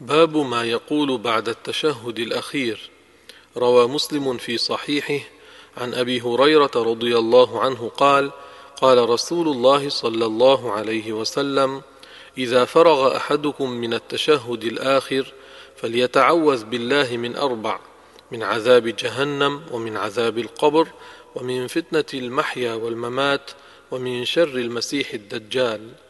باب ما يقول بعد التشهد الأخير. روى مسلم في صحيحه عن أبي هريرة رضي الله عنه قال قال رسول الله صلى الله عليه وسلم إذا فرغ أحدكم من التشهد الآخر فليتعوذ بالله من أربع من عذاب جهنم ومن عذاب القبر ومن فتنة المحيا والممات ومن شر المسيح الدجال.